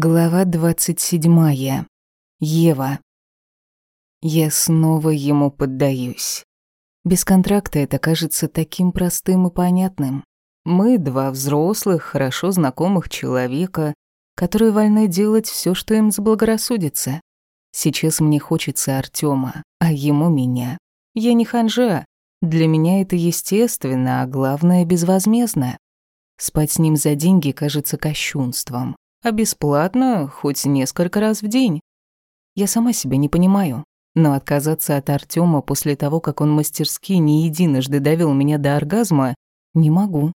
Глава двадцать седьмая. Ева. Я снова ему поддаюсь. Без контракта это кажется таким простым и понятным. Мы два взрослых, хорошо знакомых человека, которые вольны делать все, что им заблагорассудится. Сейчас мне хочется Артема, а ему меня. Я не ханжа. Для меня это естественно, а главное безвозмездно. Спать с ним за деньги кажется кощунством а бесплатно хоть несколько раз в день. Я сама себя не понимаю, но отказаться от Артема после того, как он мастерски не единожды довел меня до оргазма, не могу.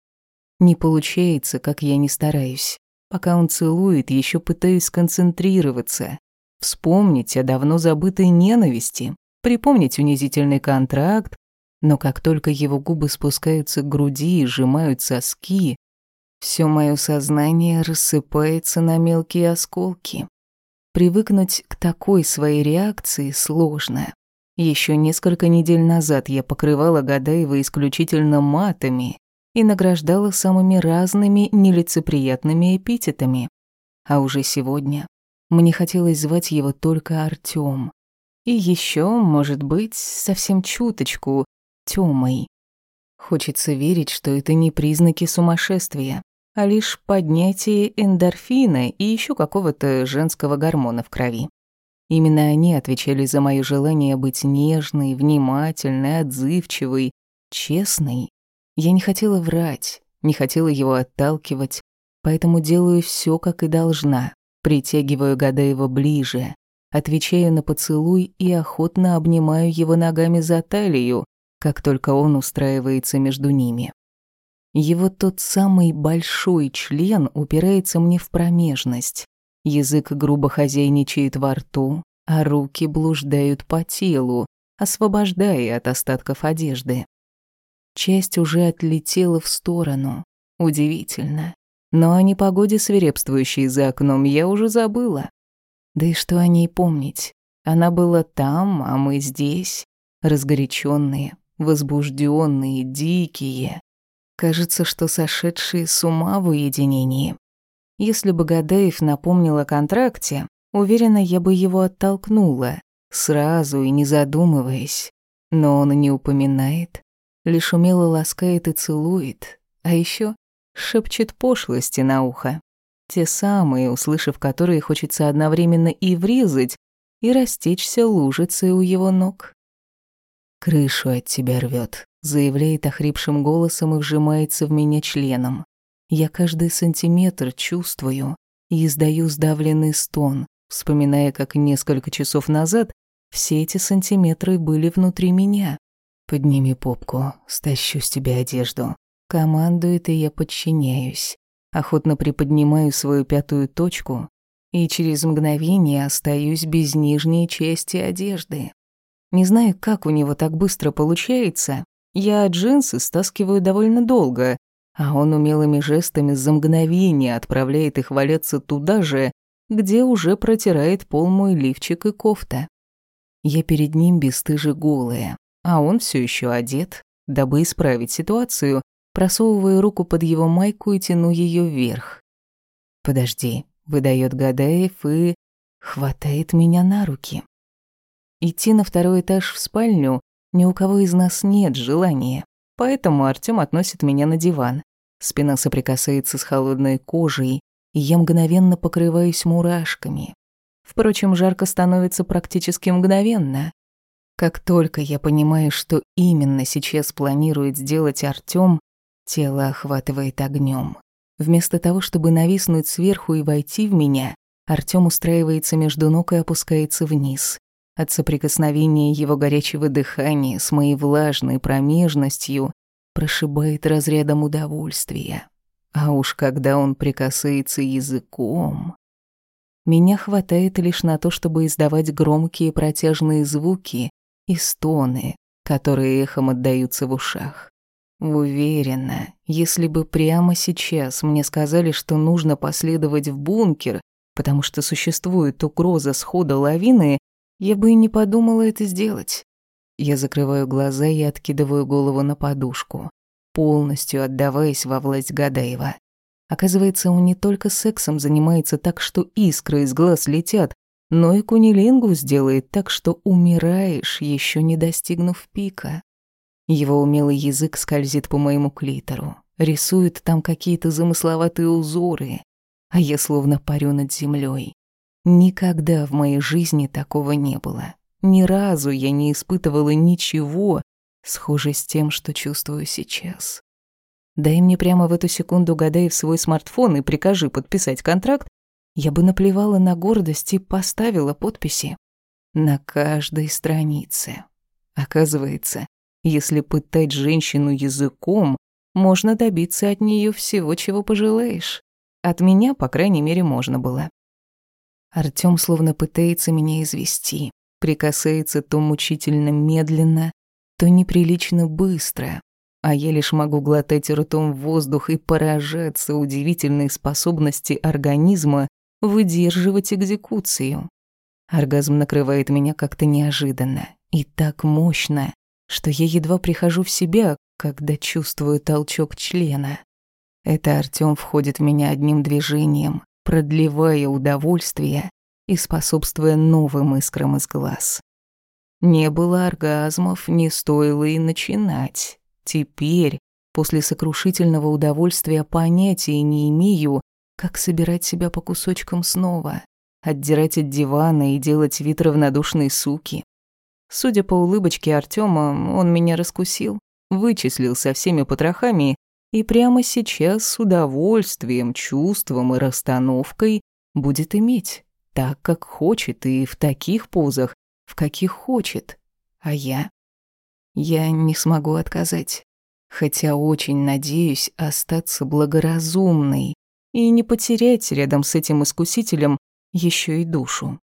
Не получается, как я не стараюсь. Пока он целует, еще пытаюсь сконцентрироваться, вспомнить о давно забытой ненависти, припомнить унизительный контракт, но как только его губы спускаются к груди и сжимают соски, все мое сознание рассыпается на мелкие осколки. Привыкнуть к такой своей реакции сложно. Еще несколько недель назад я покрывала Гадаева исключительно матами и награждала самыми разными нелицеприятными эпитетами. А уже сегодня мне хотелось звать его только Артём. И еще, может быть, совсем чуточку, Тёмой. Хочется верить, что это не признаки сумасшествия а лишь поднятие эндорфина и еще какого-то женского гормона в крови. Именно они отвечали за мое желание быть нежной, внимательной, отзывчивой, честной. Я не хотела врать, не хотела его отталкивать, поэтому делаю все, как и должна. Притягиваю Гадаева ближе, отвечаю на поцелуй и охотно обнимаю его ногами за талию, как только он устраивается между ними. Его тот самый большой член упирается мне в промежность. Язык грубо хозяйничает во рту, а руки блуждают по телу, освобождая от остатков одежды. Часть уже отлетела в сторону. Удивительно. Но о непогоде, свирепствующей за окном, я уже забыла. Да и что о ней помнить? Она была там, а мы здесь, разгоряченные, возбужденные, дикие, Кажется, что сошедшие с ума в уединении. Если бы Гадаев напомнил о контракте, уверена, я бы его оттолкнула, сразу и не задумываясь. Но он не упоминает, лишь умело ласкает и целует, а еще шепчет пошлости на ухо. Те самые, услышав которые, хочется одновременно и врезать, и растечься лужицей у его ног. Крышу от тебя рвет, заявляет охрипшим голосом и вжимается в меня членом. Я каждый сантиметр чувствую и издаю сдавленный стон, вспоминая, как несколько часов назад все эти сантиметры были внутри меня. «Подними попку, стащу с тебя одежду». Командует, и я подчиняюсь. Охотно приподнимаю свою пятую точку и через мгновение остаюсь без нижней части одежды. Не знаю, как у него так быстро получается, я джинсы стаскиваю довольно долго, а он умелыми жестами за мгновение отправляет их валяться туда же, где уже протирает пол мой лифчик и кофта. Я перед ним бесстыже голая, а он все еще одет. Дабы исправить ситуацию, просовываю руку под его майку и тяну ее вверх. «Подожди», — выдает Гадаев и хватает меня на руки. Идти на второй этаж в спальню ни у кого из нас нет желания, поэтому Артём относит меня на диван. Спина соприкасается с холодной кожей, и я мгновенно покрываюсь мурашками. Впрочем, жарко становится практически мгновенно. Как только я понимаю, что именно сейчас планирует сделать Артём, тело охватывает огнём. Вместо того, чтобы нависнуть сверху и войти в меня, Артём устраивается между ног и опускается вниз. От соприкосновения его горячего дыхания с моей влажной промежностью прошибает разрядом удовольствия. А уж когда он прикасается языком... Меня хватает лишь на то, чтобы издавать громкие протяжные звуки и стоны, которые эхом отдаются в ушах. Уверена, если бы прямо сейчас мне сказали, что нужно последовать в бункер, потому что существует угроза схода лавины, я бы и не подумала это сделать. Я закрываю глаза и откидываю голову на подушку, полностью отдаваясь во власть Гадаева. Оказывается, он не только сексом занимается так, что искры из глаз летят, но и кунилингу сделает так, что умираешь, еще не достигнув пика. Его умелый язык скользит по моему клитору, рисует там какие-то замысловатые узоры, а я словно парю над землей. Никогда в моей жизни такого не было. Ни разу я не испытывала ничего, схожее с тем, что чувствую сейчас. Дай мне прямо в эту секунду гадай в свой смартфон и прикажи подписать контракт, я бы наплевала на гордость и поставила подписи. На каждой странице. Оказывается, если пытать женщину языком, можно добиться от нее всего, чего пожелаешь. От меня, по крайней мере, можно было. Артём словно пытается меня извести, прикасается то мучительно медленно, то неприлично быстро, а я лишь могу глотать ртом воздух и поражаться удивительной способности организма выдерживать экзекуцию. Оргазм накрывает меня как-то неожиданно и так мощно, что я едва прихожу в себя, когда чувствую толчок члена. Это Артём входит в меня одним движением, продлевая удовольствие и способствуя новым искрам из глаз. Не было оргазмов, не стоило и начинать. Теперь, после сокрушительного удовольствия, понятия не имею, как собирать себя по кусочкам снова, отдирать от дивана и делать вид равнодушной суки. Судя по улыбочке Артема, он меня раскусил, вычислил со всеми потрохами и прямо сейчас с удовольствием, чувством и расстановкой будет иметь так, как хочет и в таких позах, в каких хочет. А я? Я не смогу отказать. Хотя очень надеюсь остаться благоразумной и не потерять рядом с этим искусителем еще и душу.